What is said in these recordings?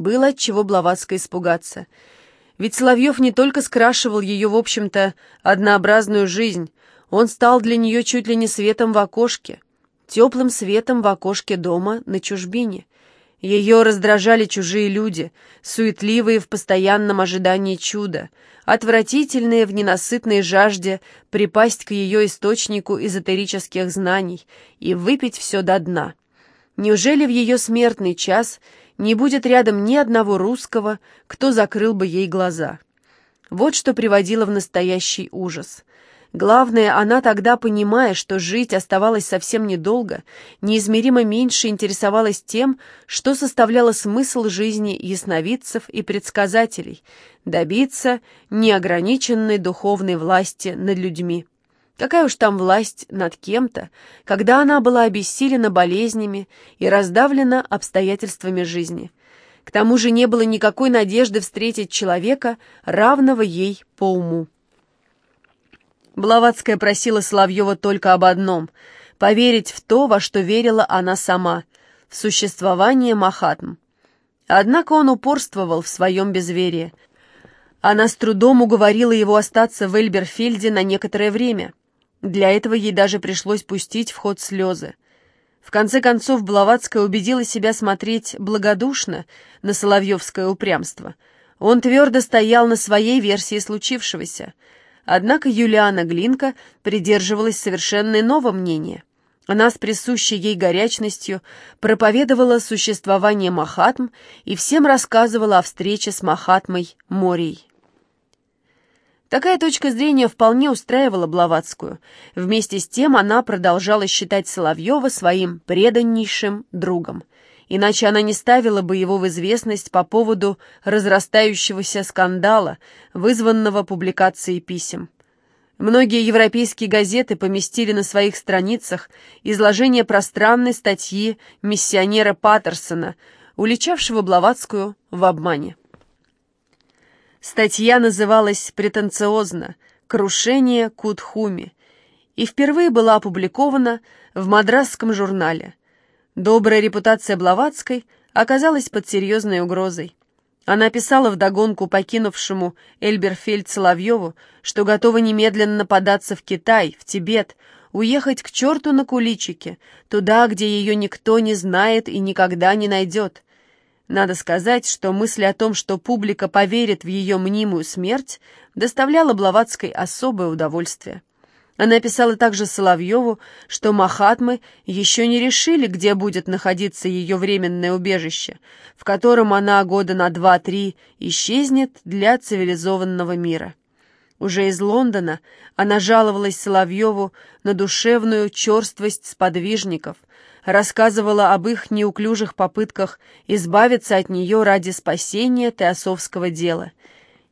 Было от чего Блаватской испугаться. Ведь Соловьев не только скрашивал ее, в общем-то, однообразную жизнь, он стал для нее чуть ли не светом в окошке, теплым светом в окошке дома на чужбине. Ее раздражали чужие люди, суетливые в постоянном ожидании чуда, отвратительные в ненасытной жажде припасть к ее источнику эзотерических знаний и выпить все до дна. Неужели в ее смертный час не будет рядом ни одного русского, кто закрыл бы ей глаза? Вот что приводило в настоящий ужас. Главное, она тогда, понимая, что жить оставалось совсем недолго, неизмеримо меньше интересовалась тем, что составляло смысл жизни ясновидцев и предсказателей — добиться неограниченной духовной власти над людьми. Какая уж там власть над кем-то, когда она была обессилена болезнями и раздавлена обстоятельствами жизни. К тому же не было никакой надежды встретить человека, равного ей по уму. Блаватская просила Соловьева только об одном — поверить в то, во что верила она сама, в существование Махатм. Однако он упорствовал в своем безверии. Она с трудом уговорила его остаться в Эльберфельде на некоторое время. Для этого ей даже пришлось пустить в ход слезы. В конце концов, Блаватская убедила себя смотреть благодушно на Соловьевское упрямство. Он твердо стоял на своей версии случившегося — Однако Юлиана Глинка придерживалась совершенно иного мнения. Она с присущей ей горячностью проповедовала существование Махатм и всем рассказывала о встрече с Махатмой Морией. Такая точка зрения вполне устраивала Блаватскую. Вместе с тем она продолжала считать Соловьева своим преданнейшим другом иначе она не ставила бы его в известность по поводу разрастающегося скандала, вызванного публикацией писем. Многие европейские газеты поместили на своих страницах изложение пространной статьи миссионера Паттерсона, уличавшего Блаватскую в обмане. Статья называлась претенциозно «Крушение Кутхуми» и впервые была опубликована в мадрасском журнале – Добрая репутация Блаватской оказалась под серьезной угрозой. Она писала вдогонку покинувшему Эльберфельд Соловьеву, что готова немедленно податься в Китай, в Тибет, уехать к черту на куличике, туда, где ее никто не знает и никогда не найдет. Надо сказать, что мысль о том, что публика поверит в ее мнимую смерть, доставляла Блаватской особое удовольствие. Она писала также Соловьеву, что Махатмы еще не решили, где будет находиться ее временное убежище, в котором она года на два-три исчезнет для цивилизованного мира. Уже из Лондона она жаловалась Соловьеву на душевную черствость сподвижников, рассказывала об их неуклюжих попытках избавиться от нее ради спасения теософского дела.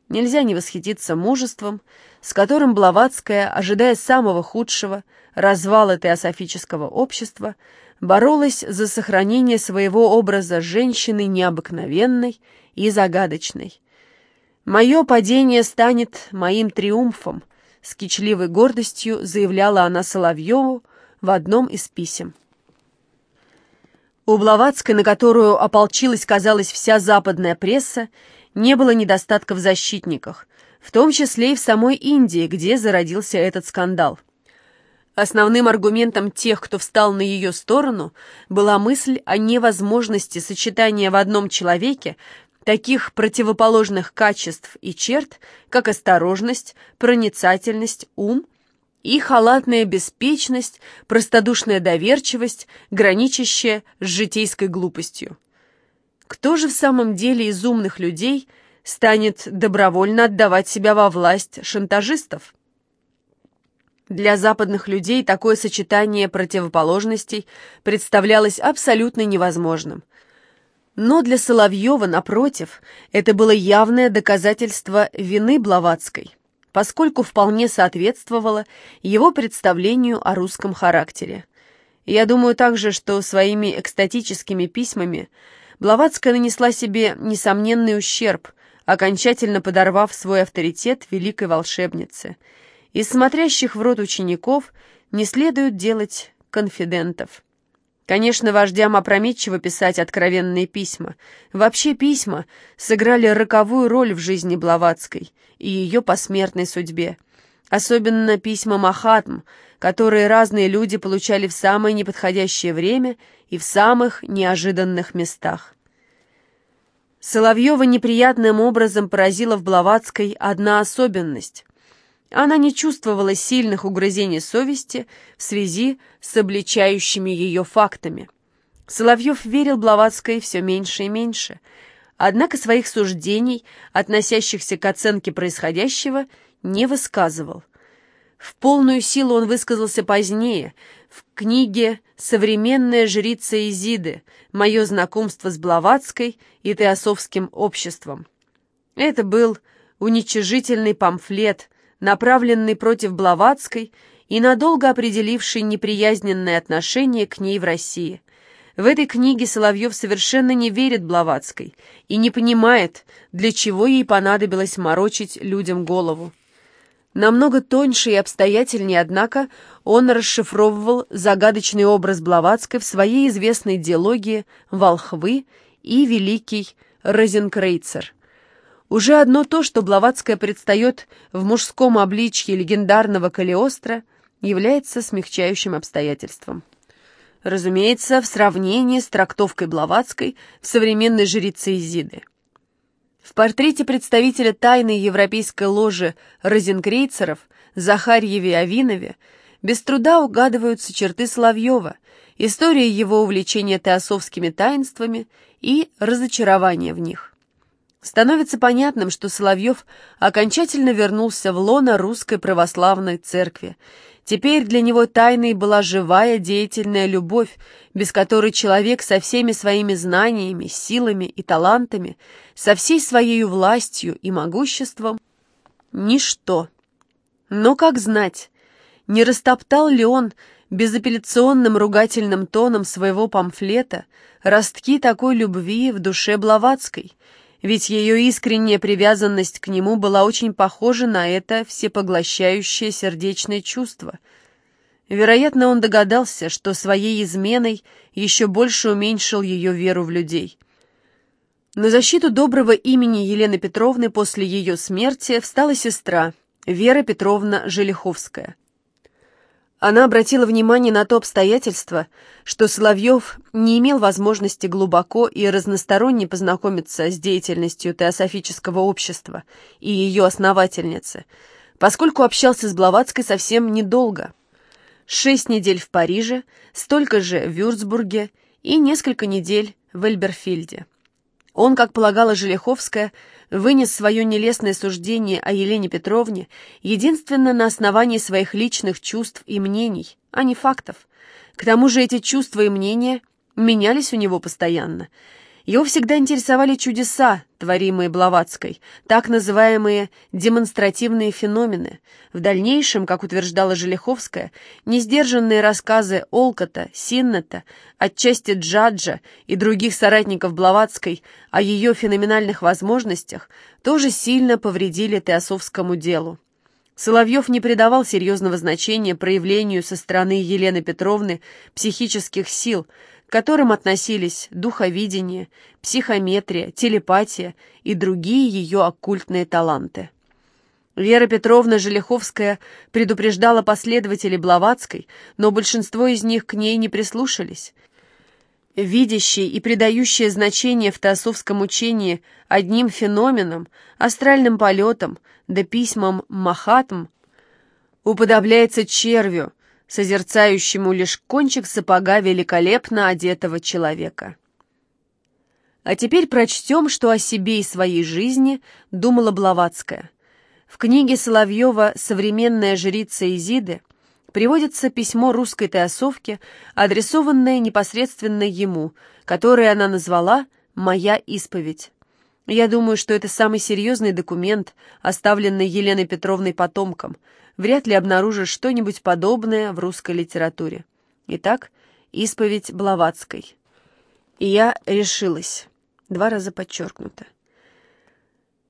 Нельзя не восхититься мужеством, с которым Блаватская, ожидая самого худшего, развала теософического общества, боролась за сохранение своего образа женщины необыкновенной и загадочной. «Мое падение станет моим триумфом», — с кичливой гордостью заявляла она Соловьеву в одном из писем. У Блаватской, на которую ополчилась, казалось, вся западная пресса, не было недостатка в защитниках, в том числе и в самой Индии, где зародился этот скандал. Основным аргументом тех, кто встал на ее сторону, была мысль о невозможности сочетания в одном человеке таких противоположных качеств и черт, как осторожность, проницательность, ум и халатная беспечность, простодушная доверчивость, граничащая с житейской глупостью. Кто же в самом деле из умных людей – станет добровольно отдавать себя во власть шантажистов. Для западных людей такое сочетание противоположностей представлялось абсолютно невозможным. Но для Соловьева, напротив, это было явное доказательство вины Блаватской, поскольку вполне соответствовало его представлению о русском характере. Я думаю также, что своими экстатическими письмами Блаватская нанесла себе несомненный ущерб, окончательно подорвав свой авторитет великой волшебницы. Из смотрящих в рот учеников не следует делать конфидентов. Конечно, вождям опрометчиво писать откровенные письма. Вообще письма сыграли роковую роль в жизни Блаватской и ее посмертной судьбе. Особенно письма Махатм, которые разные люди получали в самое неподходящее время и в самых неожиданных местах. Соловьева неприятным образом поразила в Блаватской одна особенность. Она не чувствовала сильных угрызений совести в связи с обличающими ее фактами. Соловьев верил Блаватской все меньше и меньше, однако своих суждений, относящихся к оценке происходящего, не высказывал. В полную силу он высказался позднее, в книге «Современная жрица Изиды. Мое знакомство с Блаватской и Теософским обществом». Это был уничижительный памфлет – направленный против Блаватской и надолго определивший неприязненное отношение к ней в России. В этой книге Соловьев совершенно не верит Блаватской и не понимает, для чего ей понадобилось морочить людям голову. Намного тоньше и обстоятельнее, однако, он расшифровывал загадочный образ Блаватской в своей известной диалогии «Волхвы» и «Великий Розенкрейцер». Уже одно то, что Блаватская предстает в мужском обличье легендарного Калиостро, является смягчающим обстоятельством. Разумеется, в сравнении с трактовкой Блаватской в современной жрице Изиды. В портрете представителя тайной европейской ложи розенкрейцеров Захарьеве Авинове без труда угадываются черты Соловьева, история его увлечения теософскими таинствами и разочарования в них. Становится понятным, что Соловьев окончательно вернулся в лоно русской православной церкви. Теперь для него тайной была живая деятельная любовь, без которой человек со всеми своими знаниями, силами и талантами, со всей своей властью и могуществом — ничто. Но как знать, не растоптал ли он безапелляционным ругательным тоном своего памфлета ростки такой любви в душе Блаватской — ведь ее искренняя привязанность к нему была очень похожа на это всепоглощающее сердечное чувство. Вероятно, он догадался, что своей изменой еще больше уменьшил ее веру в людей. На защиту доброго имени Елены Петровны после ее смерти встала сестра Вера Петровна Желиховская. Она обратила внимание на то обстоятельство, что Соловьев не имел возможности глубоко и разносторонне познакомиться с деятельностью теософического общества и ее основательницы, поскольку общался с Блаватской совсем недолго. Шесть недель в Париже, столько же в Вюрцбурге и несколько недель в Эльберфильде. Он, как полагала Желеховская, вынес свое нелестное суждение о Елене Петровне единственно на основании своих личных чувств и мнений, а не фактов. К тому же эти чувства и мнения менялись у него постоянно – его всегда интересовали чудеса, творимые Блаватской, так называемые демонстративные феномены. В дальнейшем, как утверждала Желеховская, несдержанные рассказы Олкота, Синнета, отчасти Джаджа и других соратников Блаватской о ее феноменальных возможностях тоже сильно повредили теософскому делу. Соловьев не придавал серьезного значения проявлению со стороны Елены Петровны психических сил – к которым относились духовидение, психометрия, телепатия и другие ее оккультные таланты. Вера Петровна Желеховская предупреждала последователей Блаватской, но большинство из них к ней не прислушались. Видящие и придающие значение в теософском учении одним феноменам, астральным полетам да письмам Махатм, уподобляется червю, созерцающему лишь кончик сапога великолепно одетого человека. А теперь прочтем, что о себе и своей жизни думала Блаватская. В книге Соловьева «Современная жрица Изиды» приводится письмо русской теосовки, адресованное непосредственно ему, которое она назвала «Моя исповедь». Я думаю, что это самый серьезный документ, оставленный Еленой Петровной потомкам – вряд ли обнаружишь что-нибудь подобное в русской литературе. Итак, исповедь Блаватской. И я решилась. Два раза подчеркнуто.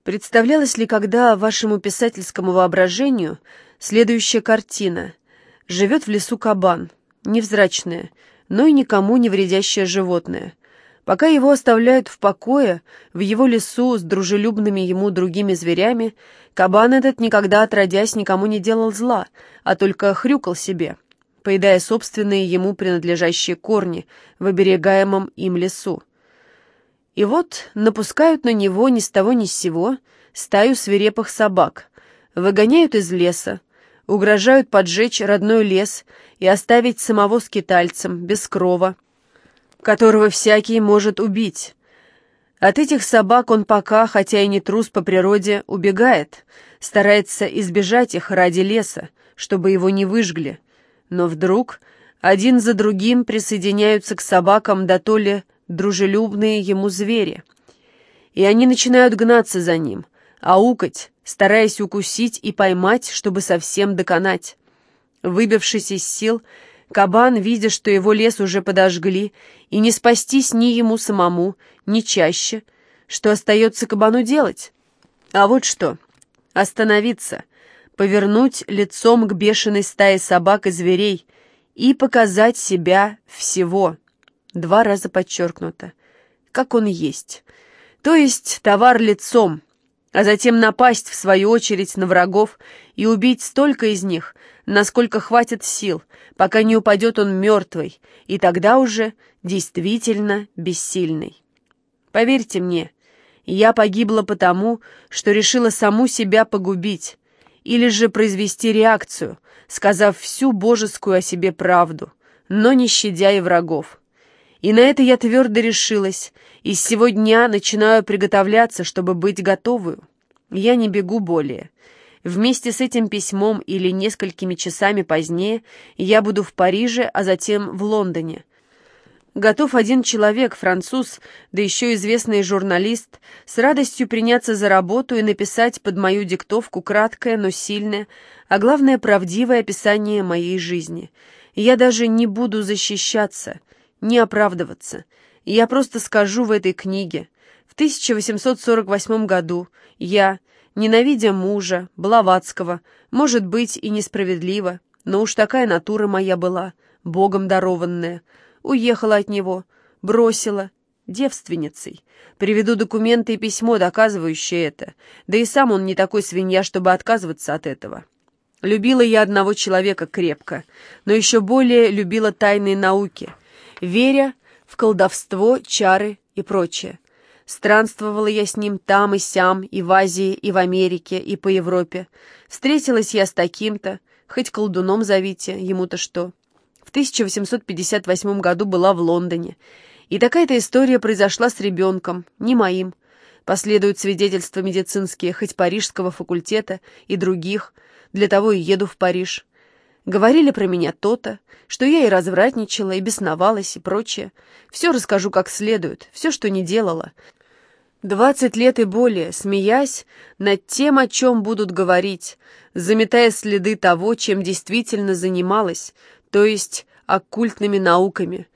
Представлялась ли когда вашему писательскому воображению следующая картина? Живет в лесу кабан, невзрачная, но и никому не вредящее животное. Пока его оставляют в покое, в его лесу с дружелюбными ему другими зверями, кабан этот никогда отродясь никому не делал зла, а только хрюкал себе, поедая собственные ему принадлежащие корни в оберегаемом им лесу. И вот напускают на него ни с того ни с сего стаю свирепых собак, выгоняют из леса, угрожают поджечь родной лес и оставить самого скитальцем, без крова, которого всякий может убить. От этих собак он пока, хотя и не трус по природе, убегает, старается избежать их ради леса, чтобы его не выжгли. Но вдруг один за другим присоединяются к собакам да то ли дружелюбные ему звери. И они начинают гнаться за ним, аукать, стараясь укусить и поймать, чтобы совсем доконать. Выбившись из сил, кабан, видя, что его лес уже подожгли, и не спастись ни ему самому, ни чаще, что остается кабану делать? А вот что, остановиться, повернуть лицом к бешеной стае собак и зверей и показать себя всего — Два раза подчеркнуто. Как он есть. То есть товар лицом, а затем напасть, в свою очередь, на врагов и убить столько из них, насколько хватит сил, пока не упадет он мертвый, и тогда уже действительно бессильный. Поверьте мне, я погибла потому, что решила саму себя погубить, или же произвести реакцию, сказав всю божескую о себе правду, но не щадя и врагов. И на это я твердо решилась, и с сего дня начинаю приготовляться, чтобы быть готовую. Я не бегу более. Вместе с этим письмом или несколькими часами позднее я буду в Париже, а затем в Лондоне. Готов один человек, француз, да еще известный журналист, с радостью приняться за работу и написать под мою диктовку краткое, но сильное, а главное правдивое описание моей жизни. Я даже не буду защищаться — не оправдываться. Я просто скажу в этой книге. В 1848 году я, ненавидя мужа, Блаватского, может быть и несправедливо, но уж такая натура моя была, богом дарованная, уехала от него, бросила, девственницей. Приведу документы и письмо, доказывающее это, да и сам он не такой свинья, чтобы отказываться от этого. Любила я одного человека крепко, но еще более любила тайные науки — веря в колдовство, чары и прочее. Странствовала я с ним там и сям, и в Азии, и в Америке, и по Европе. Встретилась я с таким-то, хоть колдуном зовите, ему-то что. В 1858 году была в Лондоне. И такая-то история произошла с ребенком, не моим. Последуют свидетельства медицинские, хоть Парижского факультета и других. Для того и еду в Париж. Говорили про меня то-то, что я и развратничала, и бесновалась, и прочее. Все расскажу как следует, все, что не делала. Двадцать лет и более, смеясь над тем, о чем будут говорить, заметая следы того, чем действительно занималась, то есть оккультными науками,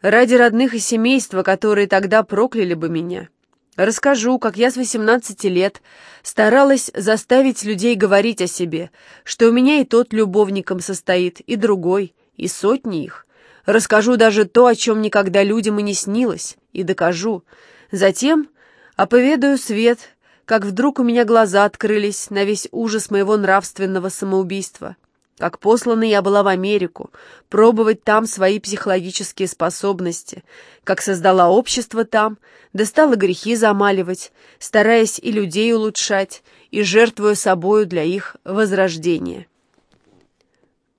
ради родных и семейства, которые тогда прокляли бы меня. Расскажу, как я с 18 лет старалась заставить людей говорить о себе, что у меня и тот любовником состоит, и другой, и сотни их. Расскажу даже то, о чем никогда людям и не снилось, и докажу. Затем оповедаю свет, как вдруг у меня глаза открылись на весь ужас моего нравственного самоубийства как послана я была в Америку, пробовать там свои психологические способности, как создала общество там, да грехи замаливать, стараясь и людей улучшать, и жертвуя собою для их возрождения.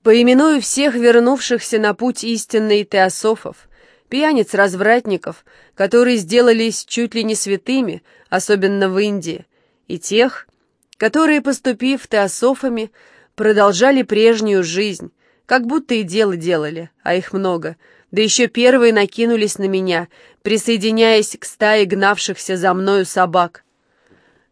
Поименую всех вернувшихся на путь истинный теософов, пьяниц-развратников, которые сделались чуть ли не святыми, особенно в Индии, и тех, которые, поступив теософами, продолжали прежнюю жизнь, как будто и дело делали, а их много. Да еще первые накинулись на меня, присоединяясь к стае гнавшихся за мною собак.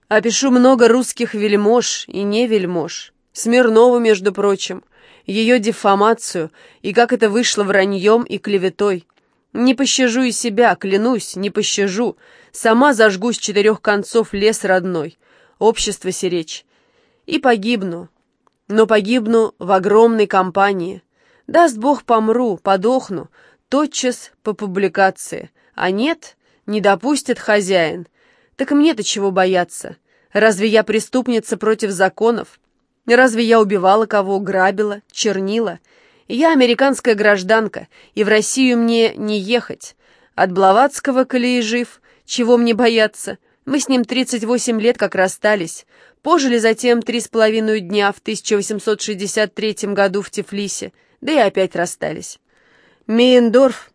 Опишу много русских вельмож и не вельмож. Смирнову, между прочим, ее дефамацию и как это вышло враньем и клеветой. Не пощажу и себя, клянусь, не пощажу. Сама зажгу с четырех концов лес родной, общество сиречь. И погибну, но погибну в огромной компании. Даст Бог, помру, подохну, тотчас по публикации, а нет, не допустит хозяин. Так мне-то чего бояться? Разве я преступница против законов? Разве я убивала кого, грабила, чернила? Я американская гражданка, и в Россию мне не ехать. От Блаватского, коли и жив, чего мне бояться? Мы с ним 38 лет как расстались. Пожили затем три с половиной дня в 1863 году в Тифлисе, да и опять расстались. Мейендорф,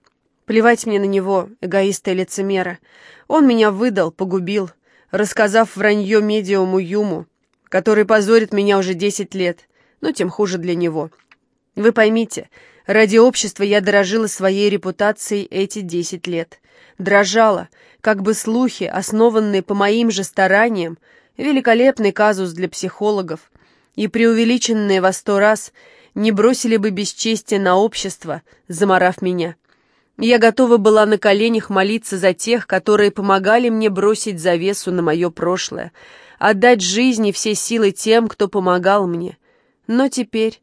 плевать мне на него, эгоиста и лицемера, он меня выдал, погубил, рассказав вранье медиуму Юму, который позорит меня уже 10 лет, но тем хуже для него. Вы поймите, ради общества я дорожила своей репутацией эти 10 лет. Дрожала, как бы слухи, основанные по моим же стараниям, великолепный казус для психологов, и преувеличенные во сто раз не бросили бы бесчестие на общество, заморав меня. Я готова была на коленях молиться за тех, которые помогали мне бросить завесу на мое прошлое, отдать жизни все силы тем, кто помогал мне. Но теперь,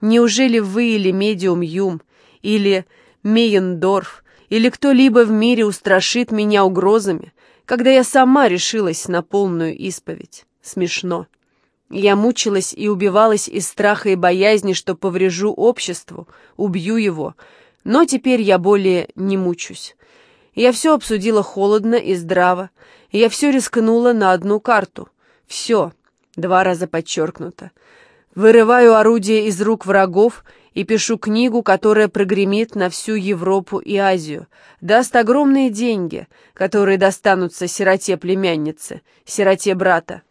неужели вы или медиум Юм, или Мейендорф, или кто-либо в мире устрашит меня угрозами, когда я сама решилась на полную исповедь? Смешно. Я мучилась и убивалась из страха и боязни, что поврежу обществу, убью его, но теперь я более не мучусь. Я все обсудила холодно и здраво, я все рискнула на одну карту. Все, два раза подчеркнуто. Вырываю орудие из рук врагов и пишу книгу, которая прогремит на всю Европу и Азию, даст огромные деньги, которые достанутся сироте-племяннице, сироте брата.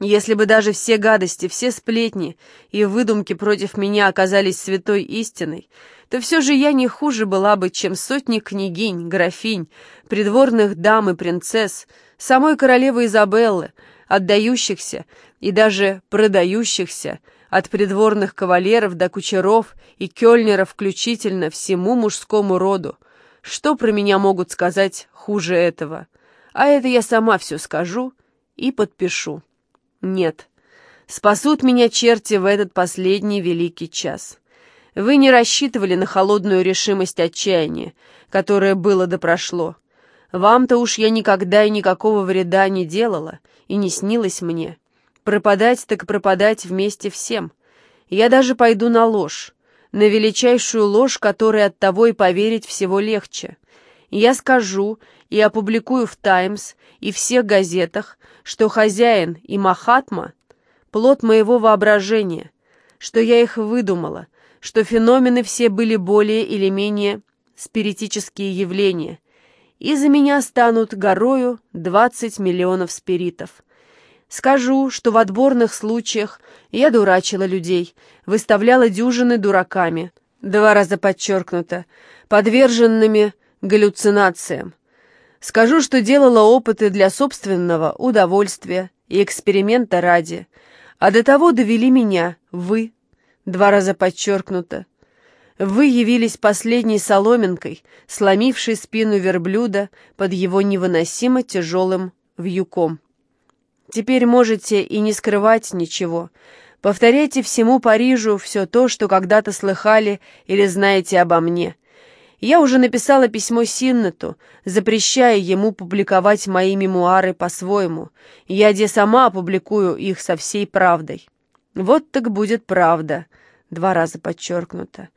Если бы даже все гадости, все сплетни и выдумки против меня оказались святой истиной, то все же я не хуже была бы, чем сотни княгинь, графинь, придворных дам и принцесс, самой королевы Изабеллы, отдающихся и даже продающихся от придворных кавалеров до кучеров и кёльнеров включительно всему мужскому роду. Что про меня могут сказать хуже этого? А это я сама все скажу и подпишу. Нет, спасут меня черти в этот последний великий час. Вы не рассчитывали на холодную решимость отчаяния, которое было да прошло. Вам-то уж я никогда и никакого вреда не делала, и не снилось мне. Пропадать так пропадать вместе всем. Я даже пойду на ложь, на величайшую ложь, которой от того и поверить всего легче. Я скажу и опубликую в «Таймс» и всех газетах, что хозяин и Махатма — плод моего воображения, что я их выдумала, что феномены все были более или менее спиритические явления, и за меня станут горою 20 миллионов спиритов. Скажу, что в отборных случаях я дурачила людей, выставляла дюжины дураками, два раза подчеркнуто, подверженными галлюцинациям. Скажу, что делала опыты для собственного удовольствия и эксперимента ради, а до того довели меня вы, два раза подчеркнуто. Вы явились последней соломинкой, сломившей спину верблюда под его невыносимо тяжелым вьюком. Теперь можете и не скрывать ничего. Повторяйте всему Парижу все то, что когда-то слыхали или знаете обо мне. Я уже написала письмо Синнету, запрещая ему публиковать мои мемуары по-своему. Я где сама опубликую их со всей правдой. Вот так будет правда, два раза подчеркнуто.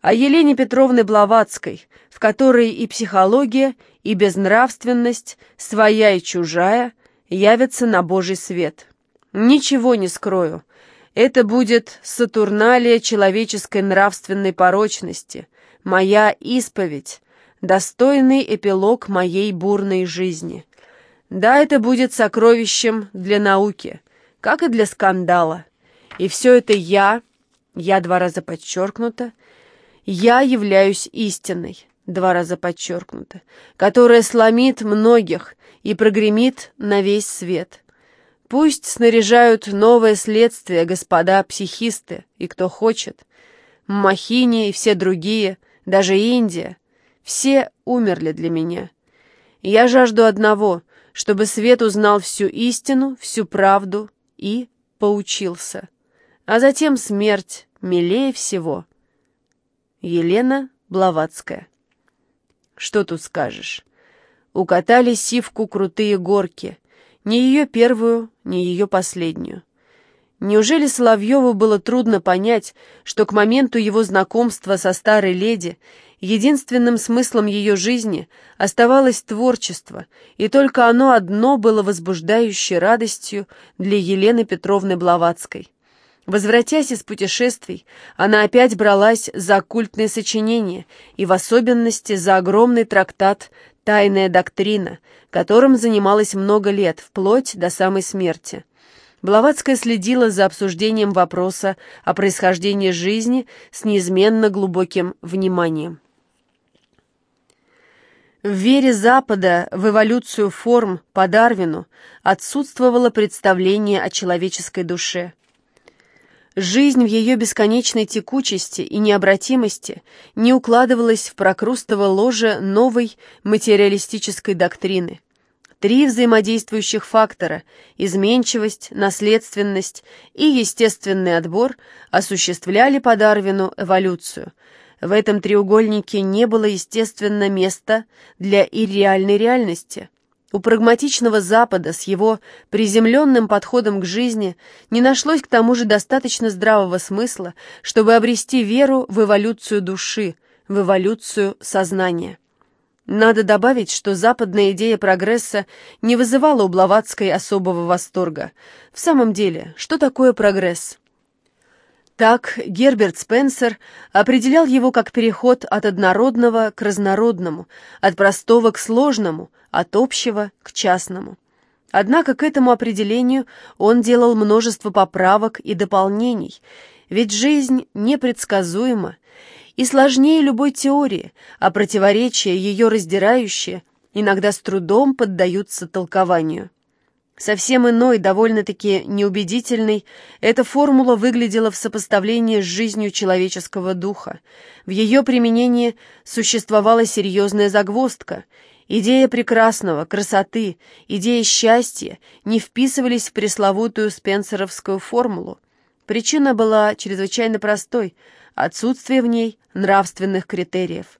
О Елене Петровне Блаватской, в которой и психология, и безнравственность, своя и чужая, явятся на Божий свет. Ничего не скрою. Это будет сатурналия человеческой нравственной порочности, моя исповедь, достойный эпилог моей бурной жизни. Да, это будет сокровищем для науки, как и для скандала. И все это я, я два раза подчеркнуто, я являюсь истиной, два раза подчеркнуто, которая сломит многих и прогремит на весь свет. Пусть снаряжают новое следствие господа психисты и кто хочет. Махини и все другие — даже Индия, все умерли для меня. Я жажду одного, чтобы свет узнал всю истину, всю правду и поучился. А затем смерть милее всего. Елена Блаватская. Что тут скажешь? Укатали сивку крутые горки. Ни ее первую, ни ее последнюю. Неужели Соловьеву было трудно понять, что к моменту его знакомства со старой леди единственным смыслом ее жизни оставалось творчество, и только оно одно было возбуждающей радостью для Елены Петровны Блаватской? Возвратясь из путешествий, она опять бралась за оккультные сочинения, и в особенности за огромный трактат «Тайная доктрина», которым занималась много лет, вплоть до самой смерти. Блаватская следила за обсуждением вопроса о происхождении жизни с неизменно глубоким вниманием. В вере Запада в эволюцию форм по Дарвину отсутствовало представление о человеческой душе. Жизнь в ее бесконечной текучести и необратимости не укладывалась в прокрустово ложе новой материалистической доктрины – Три взаимодействующих фактора – изменчивость, наследственность и естественный отбор – осуществляли по Дарвину эволюцию. В этом треугольнике не было, естественно, места для ирреальной реальности. У прагматичного Запада с его приземленным подходом к жизни не нашлось к тому же достаточно здравого смысла, чтобы обрести веру в эволюцию души, в эволюцию сознания. Надо добавить, что западная идея прогресса не вызывала у Блаватской особого восторга. В самом деле, что такое прогресс? Так Герберт Спенсер определял его как переход от однородного к разнородному, от простого к сложному, от общего к частному. Однако к этому определению он делал множество поправок и дополнений, ведь жизнь непредсказуема, и сложнее любой теории, а противоречия, ее раздирающие, иногда с трудом поддаются толкованию. Совсем иной, довольно-таки неубедительной, эта формула выглядела в сопоставлении с жизнью человеческого духа. В ее применении существовала серьезная загвоздка. Идея прекрасного, красоты, идея счастья не вписывались в пресловутую спенсеровскую формулу. Причина была чрезвычайно простой – отсутствие в ней нравственных критериев.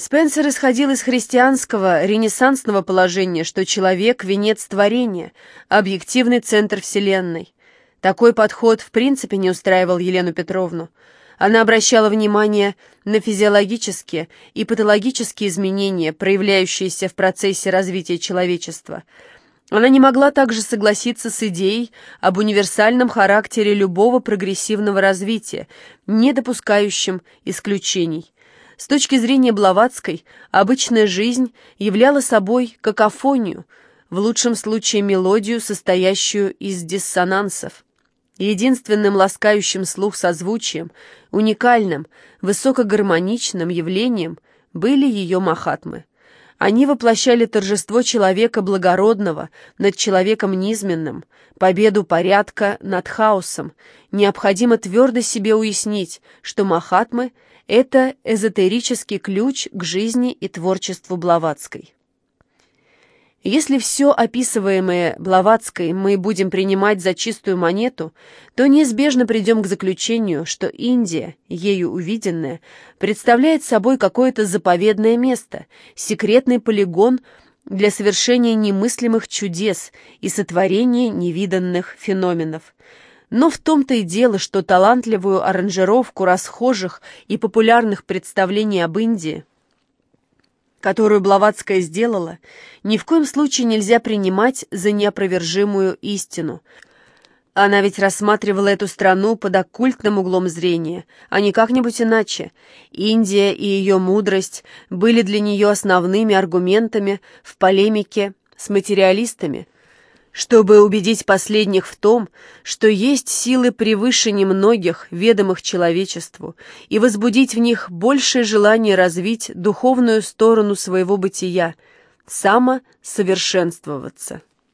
Спенсер исходил из христианского, ренессансного положения, что человек – венец творения, объективный центр Вселенной. Такой подход в принципе не устраивал Елену Петровну. Она обращала внимание на физиологические и патологические изменения, проявляющиеся в процессе развития человечества – она не могла также согласиться с идеей об универсальном характере любого прогрессивного развития, не допускающем исключений. С точки зрения Блаватской, обычная жизнь являла собой какофонию, в лучшем случае мелодию, состоящую из диссонансов. Единственным ласкающим слух созвучием, уникальным, высокогармоничным явлением были ее махатмы. Они воплощали торжество человека благородного над человеком низменным, победу порядка над хаосом. Необходимо твердо себе уяснить, что Махатмы — это эзотерический ключ к жизни и творчеству Блаватской. Если все описываемое Блаватской мы будем принимать за чистую монету, то неизбежно придем к заключению, что Индия, ею увиденная, представляет собой какое-то заповедное место, секретный полигон для совершения немыслимых чудес и сотворения невиданных феноменов. Но в том-то и дело, что талантливую аранжировку расхожих и популярных представлений об Индии которую Блаватская сделала, ни в коем случае нельзя принимать за неопровержимую истину. Она ведь рассматривала эту страну под оккультным углом зрения, а не как-нибудь иначе. Индия и ее мудрость были для нее основными аргументами в полемике с материалистами – чтобы убедить последних в том, что есть силы превыше немногих, ведомых человечеству, и возбудить в них большее желание развить духовную сторону своего бытия, самосовершенствоваться.